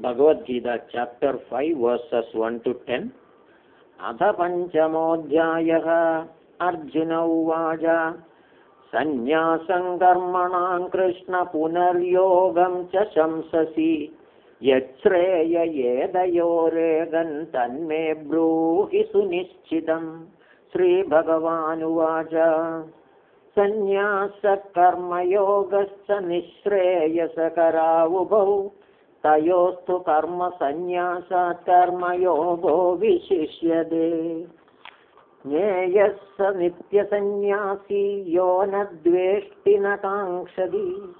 Bhagavad Gita chapter five verses one to ten अथ पञ्चमोऽध्यायः। अर्जुन उवाच सन्न्यासं कर्मणां कृष्ण पुनर्योगं च शंससि। यच्छ्रेययेदयोरेगन् तन्मे ब्रूहि सुनिश्चितम्। श्रीभगवानुवाच सन्न्यासकर्मयोगश्च निःश्रेयसकरावुभौ तयोस्तु कर्मसन्न्यासात् कर्मयोगो विशिष्यते। ज्ञेयः स नित्यसन्न्यासी यो न द्वेष्टि न काङ्क्षति।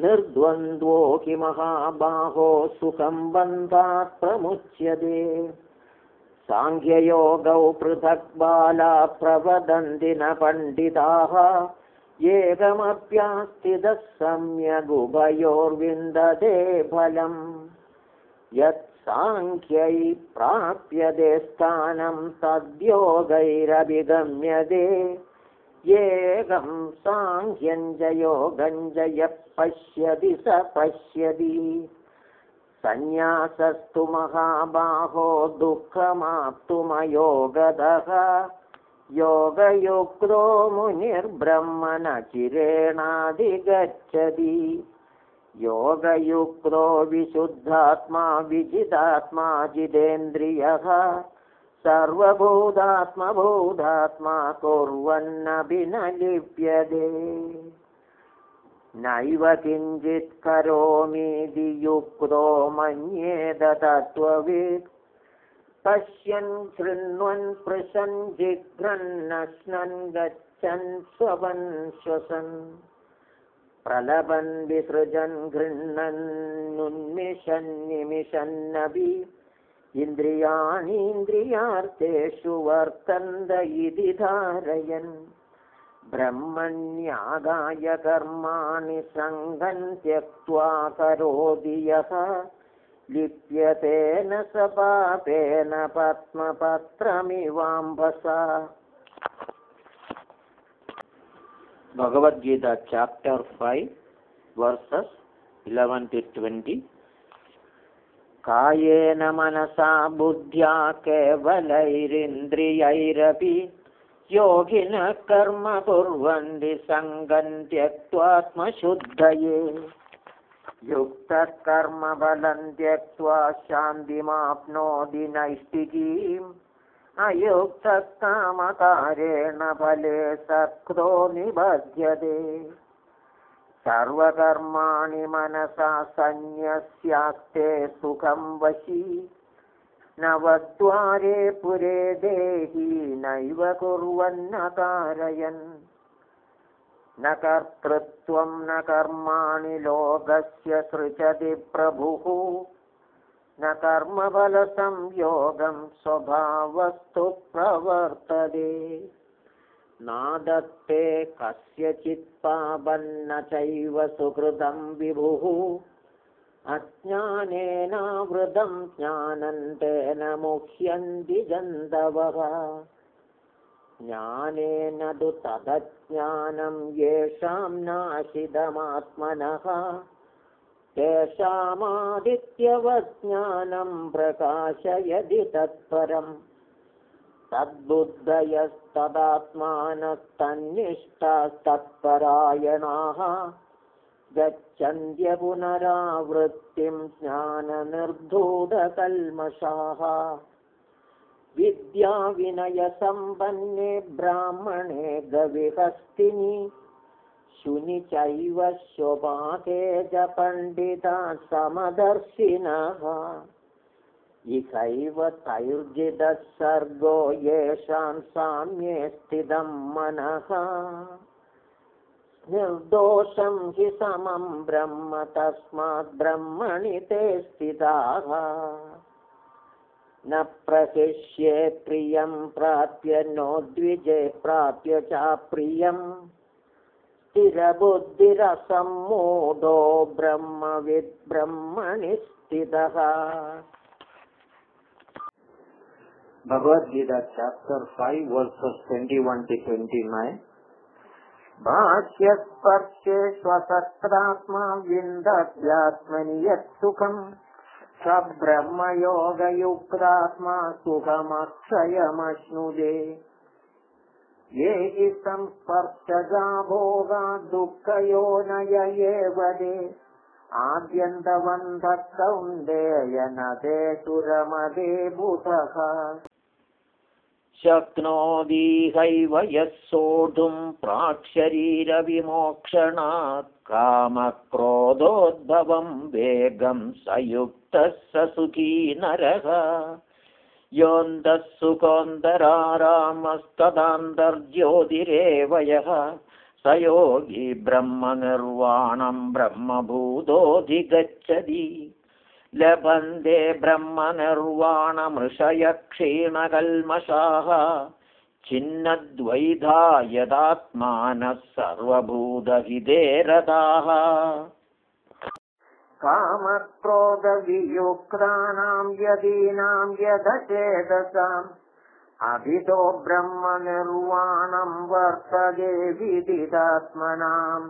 निर्द्वन्द्वो हि महाबाहो सुखं बन्धात् प्रमुच्यते। साङ्ख्ययोगौ पृथक् बाला प्रवदन्ति न पण्डिताः एकमप्यास्थितः सम्यगुभयोर्विन्दते फलम्। यत् साङ्ख्यै प्राप्यते स्थानं तद्योगैरभिगम्यते। एकं साङ्ख्यं च योगं च यः पश्यति स पश्यति। सन्न्यासस्तु महाबाहो दुःखमाप्तुमयोगदः योगयुक्तो मुनिर्ब्रह्मण चिरेणाधिगच्छति योगयुक्तो विशुद्धात्मा विजितात्मा जितेन्द्रियः। सर्वभूतात्मभूतात्मा कुर्वन्नपि न लिप्यते नैव किञ्चित् करोमीति युक्तो मन्येद तत्त्ववित् पश्यन् शृण्वन् पृशन् जिघ्रन्नश्नन् गच्छन् स्वपन् श्वसन् प्रलपन् विसृजन् गृह्णन्नुन्मिषन् निमिषन्नपि इन्द्रियाणीन्द्रियार्थेषु वर्तन्त इति धारयन् ब्रह्मण्यागाय कर्माणि सङ्गन् त्यक्त्वा करोति यः लिप्यतेन स पापेन पद्मपत्रमिवाम्बसा Bhagavad Gita chapter five verses eleven to twenty कायेन मनसा बुद्ध्या केवलैरिन्द्रियैरपि योगिनः कर्म कुर्वन्ति सङ्गं त्यक्त्वात्मशुद्धये युक्तः कर्मबलं त्यक्त्वा शान्तिमाप्नोति नैष्टिकीम् अयुक्तः कामकारेण फले सक्तो निबध्यते। सर्वकर्माणि मनसा सन्न्यस्यास्ते सुखं वशी। नवद्वारे पुरे देही नैव कुर्वन्न कारयन् न कर्तृत्वं न कर्माणि लोकस्य सृजति प्रभुः। न कर्मफलसंयोगं स्वभावस्तु प्रवर्तते। नादत्ते कस्यचित् पापन्न चैव सुकृतं विभुः। अज्ञानेनावृतं ज्ञानन्तेन मुह्यन्ति जन्तवः ज्ञानेन तु तदज्ञानं येषां नाशिदमात्मनः। तेषामादित्यवज्ञानं प्रकाशयति तत्परम्। तद्बुद्धयस्तदात्मानस्तन्निष्ठास्तत्परायणाः। गच्छन्त्य पुनरावृत्तिं ज्ञाननिर्धूतकल्मषाः विद्याविनयसम्पन्ने ब्राह्मणे गविहस्तिनि। शुनि चैव च पण्डिता समदर्शिनः इहैव तैर्जितः सर्गो येषां साम्ये स्थितं मनः। निर्दोषं हि समं ब्रह्म तस्मात् ब्रह्मणि ते स्थिताः न प्रशिष्ये प्रियं प्राप्य नो द्विजे प्राप्य चाप्रियम् स्थिरबुद्धिरसम्मूढो ब्रह्मविद् ब्रह्मणि स्थितः। भगवद्गीता चाप्टर् ट्वेण्टि नैन् भाष्यस्पर्शे स्वसत्रात्मा विन्दत्यात्मनि यत् सुखम् स ब्रह्मयोगयुक्तात्मा सुखमक्षयमश्नुदे ये हि संस्पर्शजा भोगा दुःखयोनय एव दे। आद्यन्तवन्तः कौन्देय न ते सुरमदे बुधः शक्नोदीहैव यः सोढुम् प्राक्शरीरविमोक्षणात् कामक्रोधोद्भवम् वेगम् स युक्तः स सुखी नरः। योऽन्तः सुखोऽन्तरारामस्तदान्तर्ज्योतिरेव यः। स योगी ब्रह्मनिर्वाणम् ब्रह्मभूतोऽधिगच्छति लभन्ते ब्रह्मनिर्वाणमृषय क्षीणकल्मषाः छिन्नद्वैधा यदात्मानः सर्वभूतहिते रताः कामक्रोधवियुक्तानाम् यदीनाम् यदचेतसाम्। अभितो ब्रह्मनिर्वाणम् वर्तते विदितात्मनाम्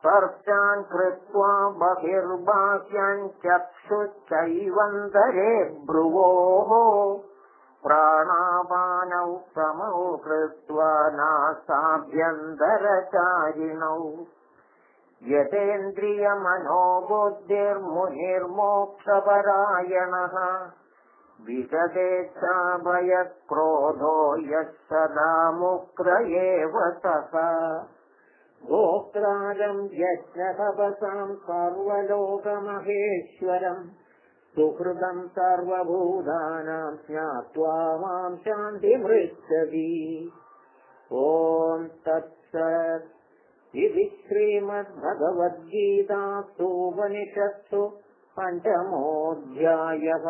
स्पर्शान् कृत्वा बहिर्बाह्यान् चक्षुश्चैवन्तरे भ्रुवोः प्राणापानौ समौ कृत्वा नासाभ्यन्तरचारिणौ। यतेन्द्रियमनोबुद्धिर्मुनिर्मोक्षपरायणः विगतेच्छाभयक्रोधो यः सदा मुक्त एव सः गोत्रारम् यज्ञतपसाम् सर्वलोकमहेश्वरम्। सुहृदम् सर्वभूतानाम् ज्ञात्वा माम् शान्तिमृच्छति। ॐ तत्सत्। इति श्रीमद्भगवद्गीतासूपनिषत्सु पञ्चमोऽध्यायः